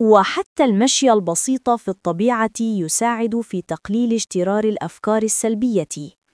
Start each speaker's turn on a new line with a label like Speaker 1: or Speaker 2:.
Speaker 1: وحتى المشي البسيط في الطبيعة يساعد في تقليل اجترار الأفكار السلبية.